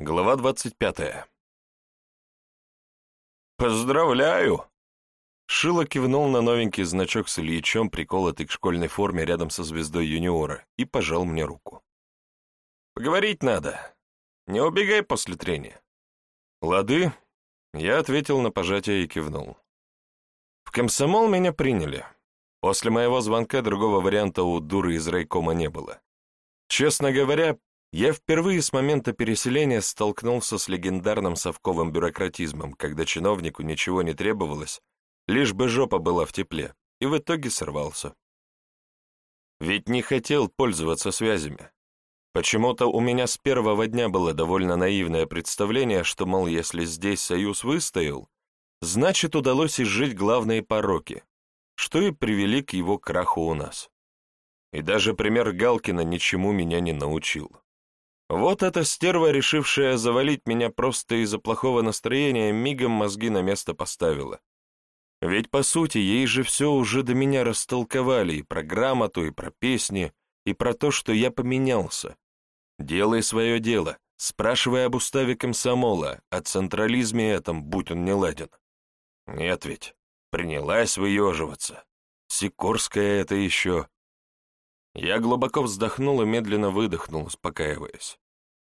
Глава двадцать пятая. «Поздравляю!» Шило кивнул на новенький значок с Ильичом, приколотый к школьной форме рядом со звездой юниора, и пожал мне руку. «Поговорить надо. Не убегай после трения». «Лады?» Я ответил на пожатие и кивнул. В комсомол меня приняли. После моего звонка другого варианта у дуры из райкома не было. Честно говоря, я впервые с момента переселения столкнулся с легендарным совковым бюрократизмом, когда чиновнику ничего не требовалось, лишь бы жопа была в тепле, и в итоге сорвался. Ведь не хотел пользоваться связями. Почему-то у меня с первого дня было довольно наивное представление, что, мол, если здесь союз выстоял, значит, удалось изжить главные пороки, что и привели к его краху у нас. И даже пример Галкина ничему меня не научил. Вот эта стерва, решившая завалить меня просто из-за плохого настроения, мигом мозги на место поставила. Ведь, по сути, ей же все уже до меня растолковали и про грамоту, и про песни, и про то, что я поменялся. Делай свое дело, спрашивай об уставе комсомола, о централизме этом, будь он не ладен. Нет ведь, принялась выеживаться. Сикорская это еще. Я глубоко вздохнул и медленно выдохнул, успокаиваясь.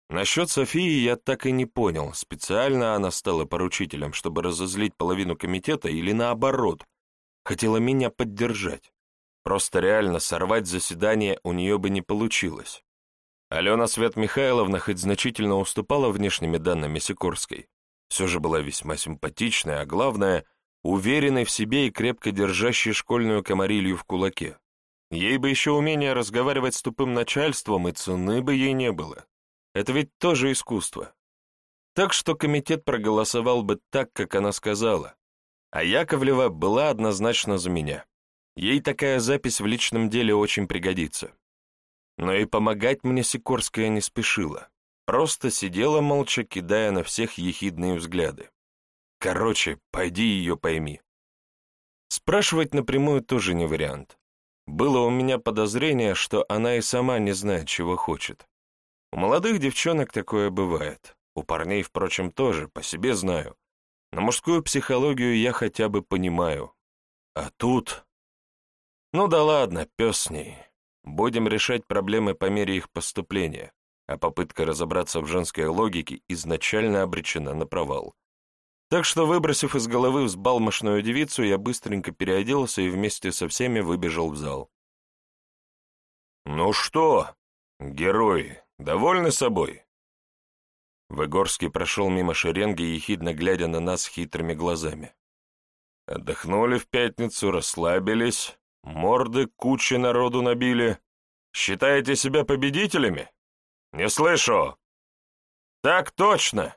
Насчет Софии я так и не понял, специально она стала поручителем, чтобы разозлить половину комитета или наоборот, хотела меня поддержать. Просто реально сорвать заседание у нее бы не получилось. Алена Свет Михайловна хоть значительно уступала внешними данными Сикорской, все же была весьма симпатичная, а главное, уверенной в себе и крепко держащей школьную комарилью в кулаке. Ей бы еще умение разговаривать с тупым начальством, и цены бы ей не было. Это ведь тоже искусство. Так что комитет проголосовал бы так, как она сказала. А Яковлева была однозначно за меня. Ей такая запись в личном деле очень пригодится. Но и помогать мне Сикорская не спешила. Просто сидела молча, кидая на всех ехидные взгляды. Короче, пойди ее пойми. Спрашивать напрямую тоже не вариант. Было у меня подозрение, что она и сама не знает, чего хочет. У молодых девчонок такое бывает. У парней, впрочем, тоже, по себе знаю. Но мужскую психологию я хотя бы понимаю. А тут... Ну да ладно, пес с ней. Будем решать проблемы по мере их поступления, а попытка разобраться в женской логике изначально обречена на провал. Так что, выбросив из головы взбалмошную девицу, я быстренько переоделся и вместе со всеми выбежал в зал. «Ну что, герои, довольны собой?» Выгорский прошел мимо шеренги, ехидно глядя на нас хитрыми глазами. «Отдохнули в пятницу, расслабились, морды кучи народу набили. Считаете себя победителями? Не слышу!» «Так точно!»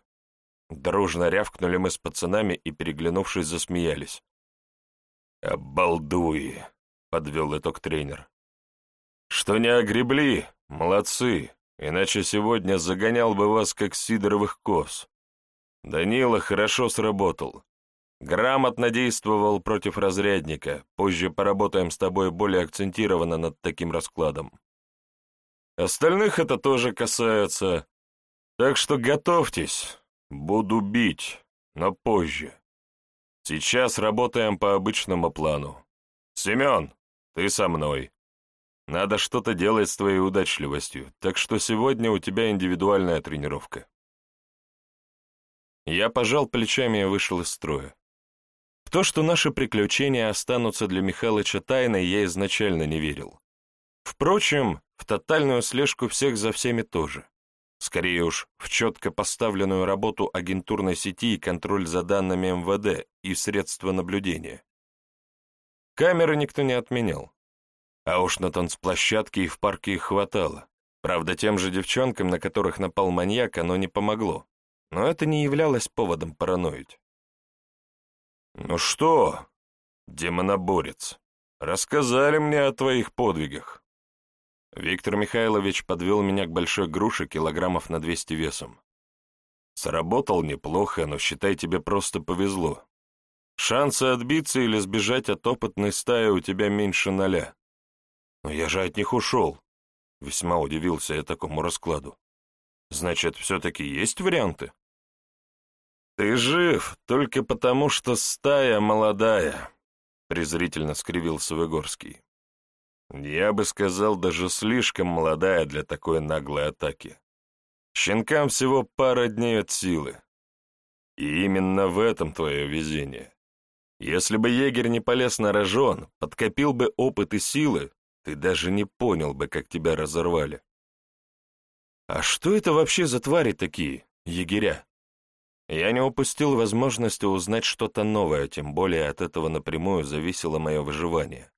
Дружно рявкнули мы с пацанами и, переглянувшись, засмеялись. «Обалдуи!» — подвел итог тренер. «Что не огребли? Молодцы! Иначе сегодня загонял бы вас, как сидоровых коз. Данила хорошо сработал. Грамотно действовал против разрядника. Позже поработаем с тобой более акцентированно над таким раскладом. Остальных это тоже касается. Так что готовьтесь, Буду бить, но позже. Сейчас работаем по обычному плану. Семен, ты со мной. Надо что-то делать с твоей удачливостью, так что сегодня у тебя индивидуальная тренировка. Я пожал плечами и вышел из строя. В то, что наши приключения останутся для Михалыча тайной, я изначально не верил. Впрочем, в тотальную слежку всех за всеми тоже. Скорее уж, в четко поставленную работу агентурной сети и контроль за данными МВД и средства наблюдения. Камеры никто не отменял. А уж на танцплощадке и в парке их хватало. Правда, тем же девчонкам, на которых напал маньяк, оно не помогло. Но это не являлось поводом параноить. «Ну что, демоноборец, рассказали мне о твоих подвигах?» Виктор Михайлович подвел меня к большой груше килограммов на 200 весом. Сработал неплохо, но считай, тебе просто повезло. Шансы отбиться или сбежать от опытной стаи у тебя меньше ноля. Но я же от них ушел. Весьма удивился я такому раскладу. Значит, все-таки есть варианты? Ты жив только потому, что стая молодая, презрительно скривился Выгорский. Я бы сказал, даже слишком молодая для такой наглой атаки. Щенкам всего пара дней от силы. И именно в этом твое везение. Если бы егерь не полез на рожон, подкопил бы опыт и силы, ты даже не понял бы, как тебя разорвали. А что это вообще за твари такие, егеря? Я не упустил возможности узнать что-то новое, тем более от этого напрямую зависело мое выживание.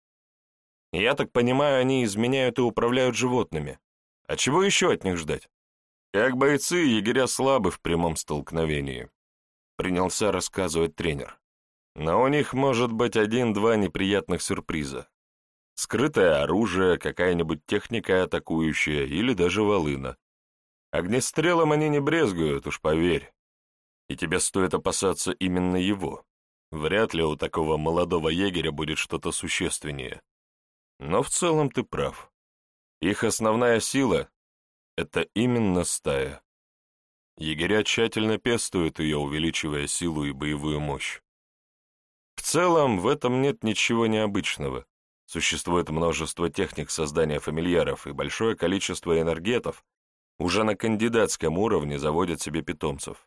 Я так понимаю, они изменяют и управляют животными. А чего еще от них ждать? Как бойцы, егеря слабы в прямом столкновении. Принялся рассказывать тренер. Но у них может быть один-два неприятных сюрприза. Скрытое оружие, какая-нибудь техника атакующая или даже волына. Огнестрелом они не брезгуют, уж поверь. И тебе стоит опасаться именно его. Вряд ли у такого молодого егеря будет что-то существеннее. Но в целом ты прав. Их основная сила — это именно стая. Егеря тщательно пестуют ее, увеличивая силу и боевую мощь. В целом, в этом нет ничего необычного. Существует множество техник создания фамильяров, и большое количество энергетов уже на кандидатском уровне заводят себе питомцев.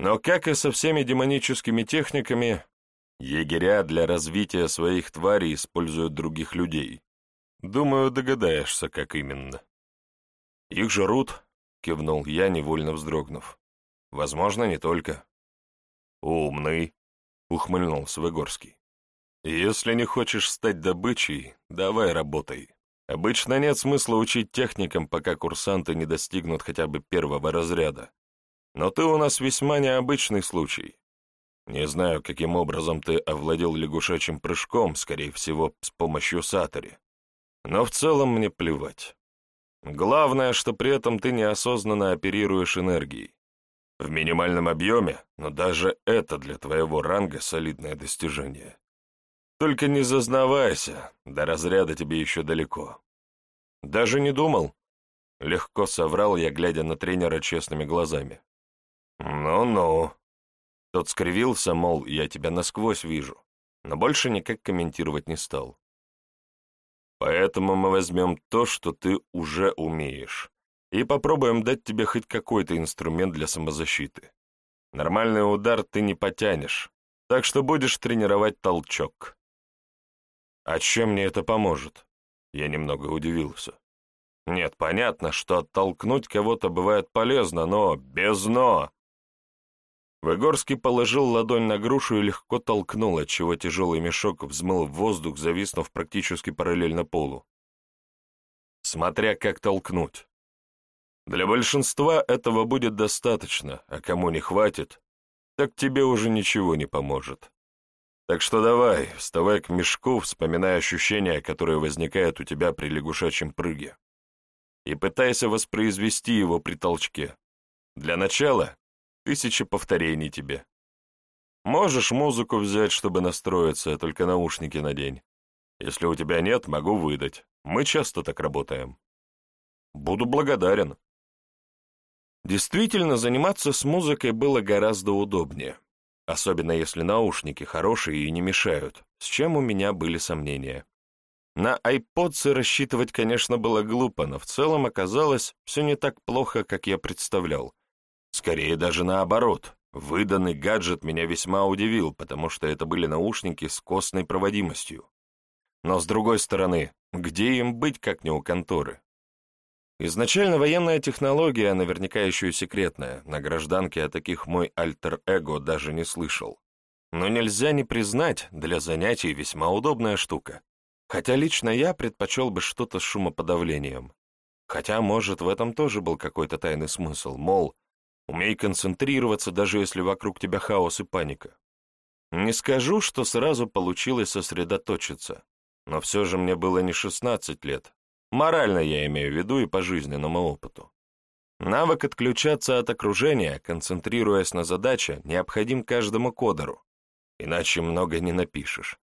Но, как и со всеми демоническими техниками, егеря для развития своих тварей используют других людей. Думаю, догадаешься, как именно. Их жрут, кивнул я, невольно вздрогнув. Возможно, не только. Умный, ухмыльнулся Выгорский. Если не хочешь стать добычей, давай работай. Обычно нет смысла учить техникам, пока курсанты не достигнут хотя бы первого разряда. Но ты у нас весьма необычный случай. Не знаю, каким образом ты овладел лягушачьим прыжком, скорее всего, с помощью сатори. Но в целом мне плевать. Главное, что при этом ты неосознанно оперируешь энергией. В минимальном объеме, но даже это для твоего ранга солидное достижение. Только не зазнавайся, до разряда тебе еще далеко. Даже не думал. Легко соврал я, глядя на тренера честными глазами. «Ну-ну». Тот скривился, мол, я тебя насквозь вижу, но больше никак комментировать не стал. «Поэтому мы возьмем то, что ты уже умеешь, и попробуем дать тебе хоть какой-то инструмент для самозащиты. Нормальный удар ты не потянешь, так что будешь тренировать толчок». «А чем мне это поможет?» Я немного удивился. Нет, понятно, что оттолкнуть кого-то бывает полезно, но без «но». Выгорский положил ладонь на грушу и легко толкнул, отчего тяжелый мешок взмыл в воздух, зависнув практически параллельно полу. Смотря как толкнуть. Для большинства этого будет достаточно, а кому не хватит, так тебе уже ничего не поможет. Так что давай, вставай к мешку, вспоминая ощущения, которые возникают у тебя при лягушачьем прыге, и пытайся воспроизвести его при толчке. Для начала Тысячи повторений тебе. Можешь музыку взять, чтобы настроиться, только наушники надень. Если у тебя нет, могу выдать. Мы часто так работаем. Буду благодарен. Действительно, заниматься с музыкой было гораздо удобнее. Особенно если наушники хорошие и не мешают, с чем у меня были сомнения. На айподсы рассчитывать, конечно, было глупо, но в целом оказалось все не так плохо, как я представлял. Скорее даже наоборот. Выданный гаджет меня весьма удивил, потому что это были наушники с костной проводимостью. Но с другой стороны, где им быть, как не у конторы? Изначально военная технология, наверняка еще и секретная, на гражданке о таких мой альтер-эго даже не слышал. Но нельзя не признать, для занятий весьма удобная штука. Хотя лично я предпочел бы что-то с шумоподавлением. Хотя, может, в этом тоже был какой-то тайный смысл, мол, Умей концентрироваться, даже если вокруг тебя хаос и паника. Не скажу, что сразу получилось сосредоточиться, но все же мне было не 16 лет. Морально я имею в виду и по жизненному опыту. Навык отключаться от окружения, концентрируясь на задаче, необходим каждому кодеру, иначе много не напишешь.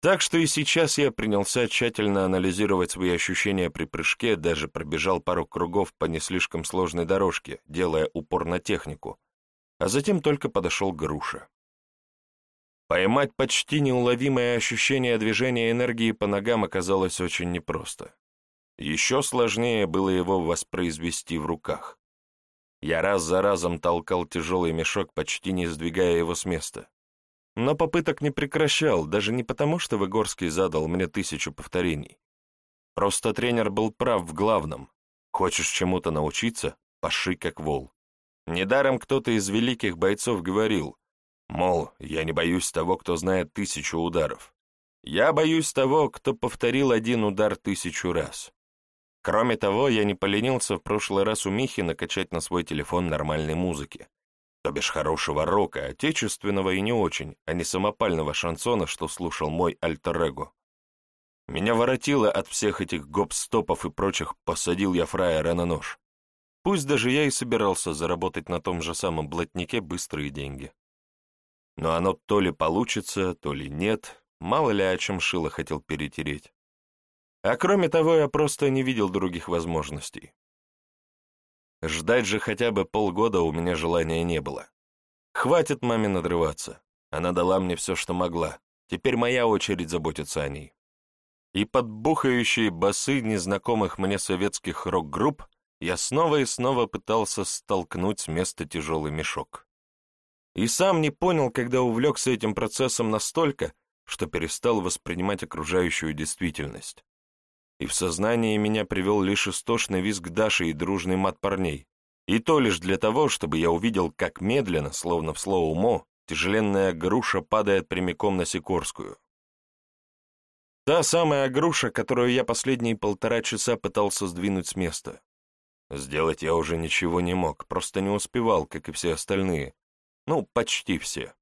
Так что и сейчас я принялся тщательно анализировать свои ощущения при прыжке, даже пробежал пару кругов по не слишком сложной дорожке, делая упор на технику, а затем только подошел к груше. Поймать почти неуловимое ощущение движения энергии по ногам оказалось очень непросто. Еще сложнее было его воспроизвести в руках. Я раз за разом толкал тяжелый мешок, почти не сдвигая его с места. Но попыток не прекращал, даже не потому, что Выгорский задал мне тысячу повторений. Просто тренер был прав в главном. Хочешь чему-то научиться — паши как вол. Недаром кто-то из великих бойцов говорил, мол, я не боюсь того, кто знает тысячу ударов. Я боюсь того, кто повторил один удар тысячу раз. Кроме того, я не поленился в прошлый раз у Михи накачать на свой телефон нормальной музыки то бишь хорошего рока, отечественного и не очень, а не самопального шансона, что слушал мой альтер-эго. Меня воротило от всех этих гоп-стопов и прочих «посадил я фраера на нож». Пусть даже я и собирался заработать на том же самом блатнике быстрые деньги. Но оно то ли получится, то ли нет, мало ли о чем Шило хотел перетереть. А кроме того, я просто не видел других возможностей. Ждать же хотя бы полгода у меня желания не было. Хватит маме надрываться. Она дала мне все, что могла. Теперь моя очередь заботиться о ней. И под бухающие басы незнакомых мне советских рок-групп я снова и снова пытался столкнуть с места тяжелый мешок. И сам не понял, когда увлекся этим процессом настолько, что перестал воспринимать окружающую действительность и в сознание меня привел лишь истошный визг Даши и дружный мат парней, и то лишь для того, чтобы я увидел, как медленно, словно в слоумо, тяжеленная груша падает прямиком на Сикорскую. Та самая груша, которую я последние полтора часа пытался сдвинуть с места. Сделать я уже ничего не мог, просто не успевал, как и все остальные. Ну, почти все.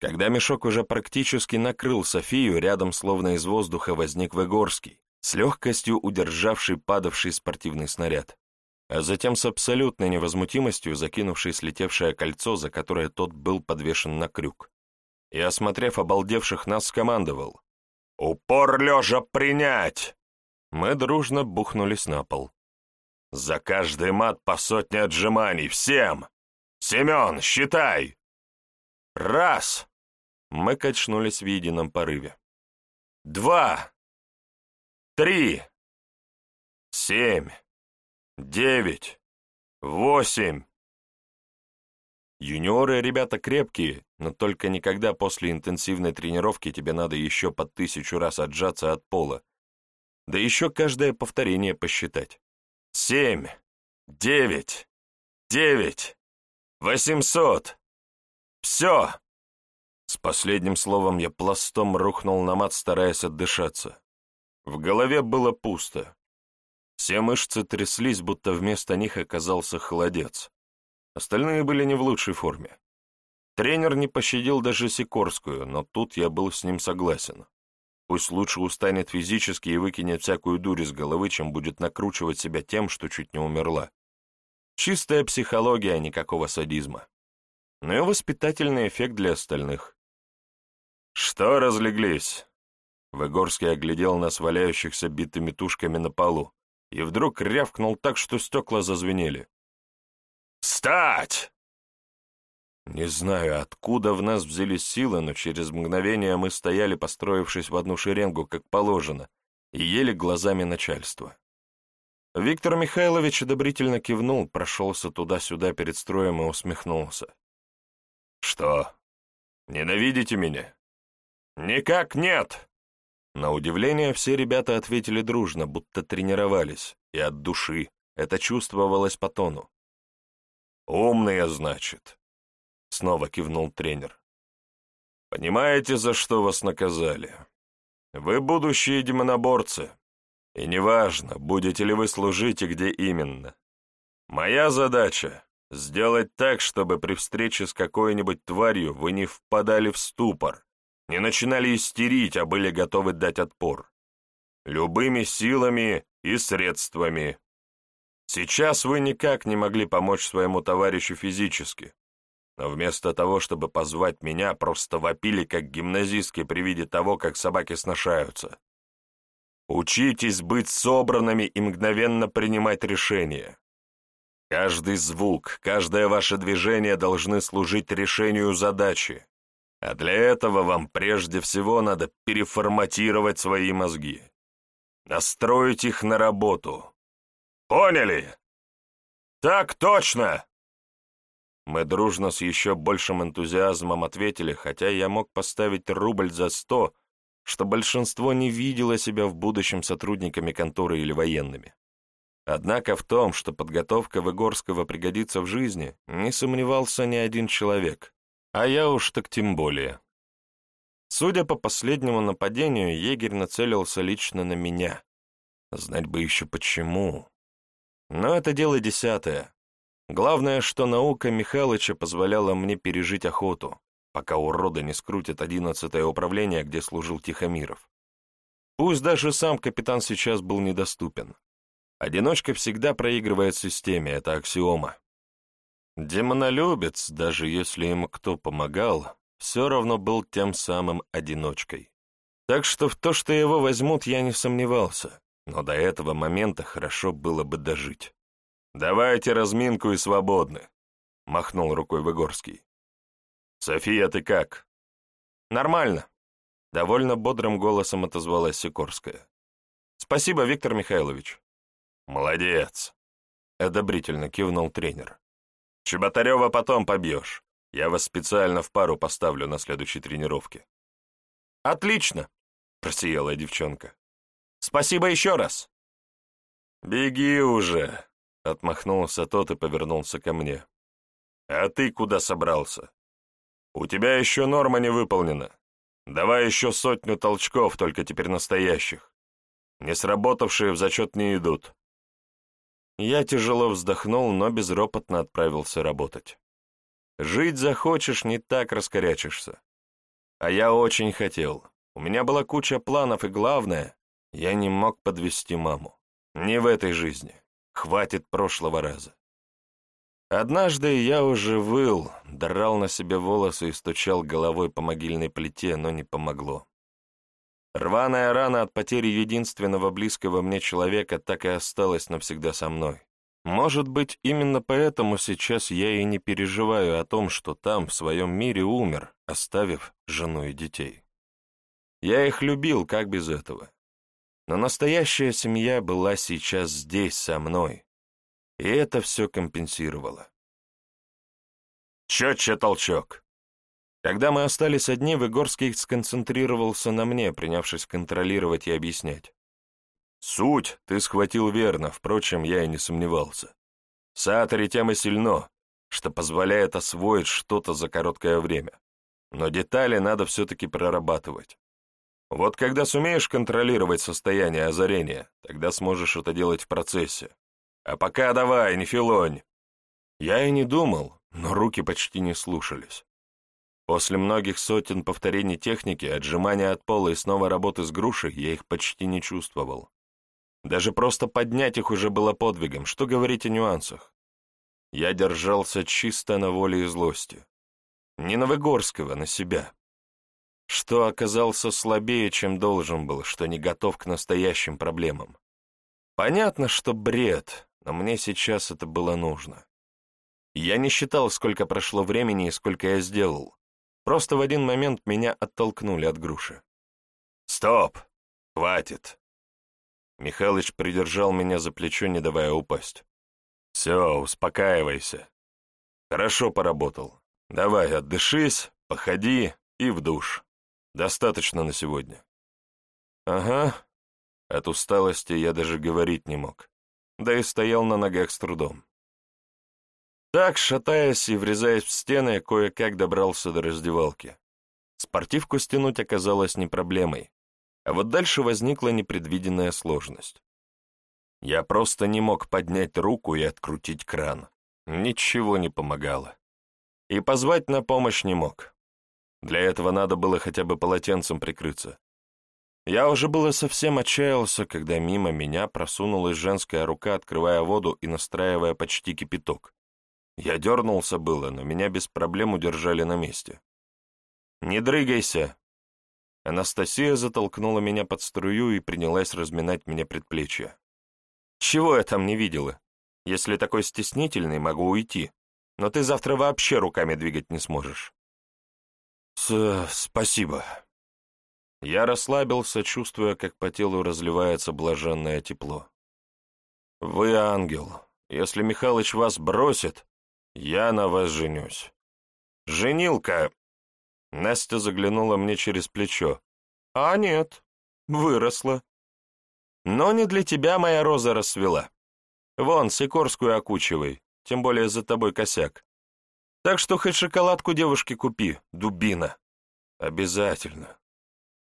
Когда мешок уже практически накрыл Софию, рядом словно из воздуха возник Выгорский, с легкостью удержавший падавший спортивный снаряд, а затем с абсолютной невозмутимостью закинувший слетевшее кольцо, за которое тот был подвешен на крюк. И, осмотрев обалдевших, нас скомандовал. «Упор лежа принять!» Мы дружно бухнулись на пол. «За каждый мат по сотне отжиманий! Всем! Семен, считай!» «Раз!» Мы качнулись в едином порыве. «Два!» Три, семь, девять, восемь. Юниоры ребята крепкие, но только никогда после интенсивной тренировки тебе надо еще по тысячу раз отжаться от пола. Да еще каждое повторение посчитать. Семь, девять, девять, восемьсот. Все. С последним словом я пластом рухнул на мат, стараясь отдышаться. В голове было пусто. Все мышцы тряслись, будто вместо них оказался холодец. Остальные были не в лучшей форме. Тренер не пощадил даже Сикорскую, но тут я был с ним согласен. Пусть лучше устанет физически и выкинет всякую дурь из головы, чем будет накручивать себя тем, что чуть не умерла. Чистая психология, никакого садизма. Но и воспитательный эффект для остальных. «Что разлеглись? Выгорский оглядел нас, валяющихся битыми тушками на полу, и вдруг рявкнул так, что стекла зазвенели. «Встать!» Не знаю, откуда в нас взялись силы, но через мгновение мы стояли, построившись в одну шеренгу, как положено, и ели глазами начальства. Виктор Михайлович одобрительно кивнул, прошелся туда-сюда перед строем и усмехнулся. «Что, ненавидите меня?» «Никак нет!» На удивление все ребята ответили дружно, будто тренировались, и от души. Это чувствовалось по тону. «Умные, значит», — снова кивнул тренер. «Понимаете, за что вас наказали? Вы будущие демоноборцы, и неважно, будете ли вы служить и где именно. Моя задача — сделать так, чтобы при встрече с какой-нибудь тварью вы не впадали в ступор, не начинали истерить, а были готовы дать отпор. Любыми силами и средствами. Сейчас вы никак не могли помочь своему товарищу физически, но вместо того, чтобы позвать меня, просто вопили, как гимназистки при виде того, как собаки сношаются. Учитесь быть собранными и мгновенно принимать решения. Каждый звук, каждое ваше движение должны служить решению задачи. А для этого вам прежде всего надо переформатировать свои мозги. Настроить их на работу. Поняли? Так точно! Мы дружно с еще большим энтузиазмом ответили, хотя я мог поставить рубль за сто, что большинство не видело себя в будущем сотрудниками конторы или военными. Однако в том, что подготовка Выгорского пригодится в жизни, не сомневался ни один человек, а я уж так тем более. Судя по последнему нападению, егерь нацелился лично на меня. Знать бы еще почему. Но это дело десятое. Главное, что наука Михалыча позволяла мне пережить охоту, пока уроды не скрутят одиннадцатое управление, где служил Тихомиров. Пусть даже сам капитан сейчас был недоступен. Одиночка всегда проигрывает системе, это аксиома. Демонолюбец, даже если ему кто помогал, все равно был тем самым одиночкой. Так что в то, что его возьмут, я не сомневался, но до этого момента хорошо было бы дожить. «Давайте разминку и свободны», — махнул рукой Выгорский. «София, ты как?» «Нормально», — довольно бодрым голосом отозвалась Сикорская. «Спасибо, Виктор Михайлович». «Молодец», — одобрительно кивнул тренер. «Чеботарева потом побьешь. Я вас специально в пару поставлю на следующей тренировке». «Отлично», — просияла девчонка. «Спасибо еще раз». «Беги уже», Отмахнулся тот и повернулся ко мне. «А ты куда собрался? У тебя еще норма не выполнена. Давай еще сотню толчков, только теперь настоящих. Не сработавшие в зачет не идут». Я тяжело вздохнул, но безропотно отправился работать. Жить захочешь, не так раскорячишься. А я очень хотел. У меня была куча планов, и главное, я не мог подвести маму. Не в этой жизни. Хватит прошлого раза. Однажды я уже выл, драл на себе волосы и стучал головой по могильной плите, но не помогло. Рваная рана от потери единственного близкого мне человека так и осталась навсегда со мной. Может быть, именно поэтому сейчас я и не переживаю о том, что там, в своем мире, умер, оставив жену и детей. Я их любил, как без этого. Но настоящая семья была сейчас здесь, со мной. И это все компенсировало. Четче толчок. Когда мы остались одни, Выгорский сконцентрировался на мне, принявшись контролировать и объяснять. Суть ты схватил верно, впрочем, я и не сомневался. Саатори тем и сильно, что позволяет освоить что-то за короткое время. Но детали надо все-таки прорабатывать. Вот когда сумеешь контролировать состояние озарения, тогда сможешь это делать в процессе. А пока давай, не филонь. Я и не думал, но руки почти не слушались. После многих сотен повторений техники, отжимания от пола и снова работы с грушей, я их почти не чувствовал. Даже просто поднять их уже было подвигом, что говорить о нюансах. Я держался чисто на воле и злости. Не на Выгорского, на себя что оказался слабее, чем должен был, что не готов к настоящим проблемам. Понятно, что бред, но мне сейчас это было нужно. Я не считал, сколько прошло времени и сколько я сделал. Просто в один момент меня оттолкнули от груши. «Стоп! Хватит!» Михалыч придержал меня за плечо, не давая упасть. «Все, успокаивайся. Хорошо поработал. Давай, отдышись, походи и в душ». Достаточно на сегодня. Ага. От усталости я даже говорить не мог. Да и стоял на ногах с трудом. Так, шатаясь и врезаясь в стены, кое-как добрался до раздевалки. Спортивку стянуть оказалось не проблемой, а вот дальше возникла непредвиденная сложность. Я просто не мог поднять руку и открутить кран. Ничего не помогало. И позвать на помощь не мог. Для этого надо было хотя бы полотенцем прикрыться. Я уже было совсем отчаялся, когда мимо меня просунулась женская рука, открывая воду и настраивая почти кипяток. Я дернулся было, но меня без проблем удержали на месте. «Не дрыгайся!» Анастасия затолкнула меня под струю и принялась разминать мне предплечья. «Чего я там не видела? Если такой стеснительный, могу уйти, но ты завтра вообще руками двигать не сможешь». С «Спасибо». Я расслабился, чувствуя, как по телу разливается блаженное тепло. «Вы ангел. Если Михалыч вас бросит, я на вас женюсь. Женилка!» Настя заглянула мне через плечо. «А нет, выросла. Но не для тебя моя роза расцвела. Вон, Сикорскую окучивай, тем более за тобой косяк. Так что хоть шоколадку девушке купи, дубина. Обязательно».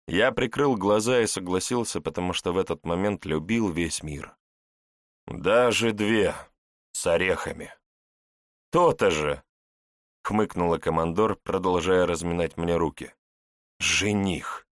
Я прикрыл глаза и согласился, потому что в этот момент любил весь мир. «Даже две, с орехами». «То-то же!» — хмыкнула командор, продолжая разминать мне руки. «Жених!»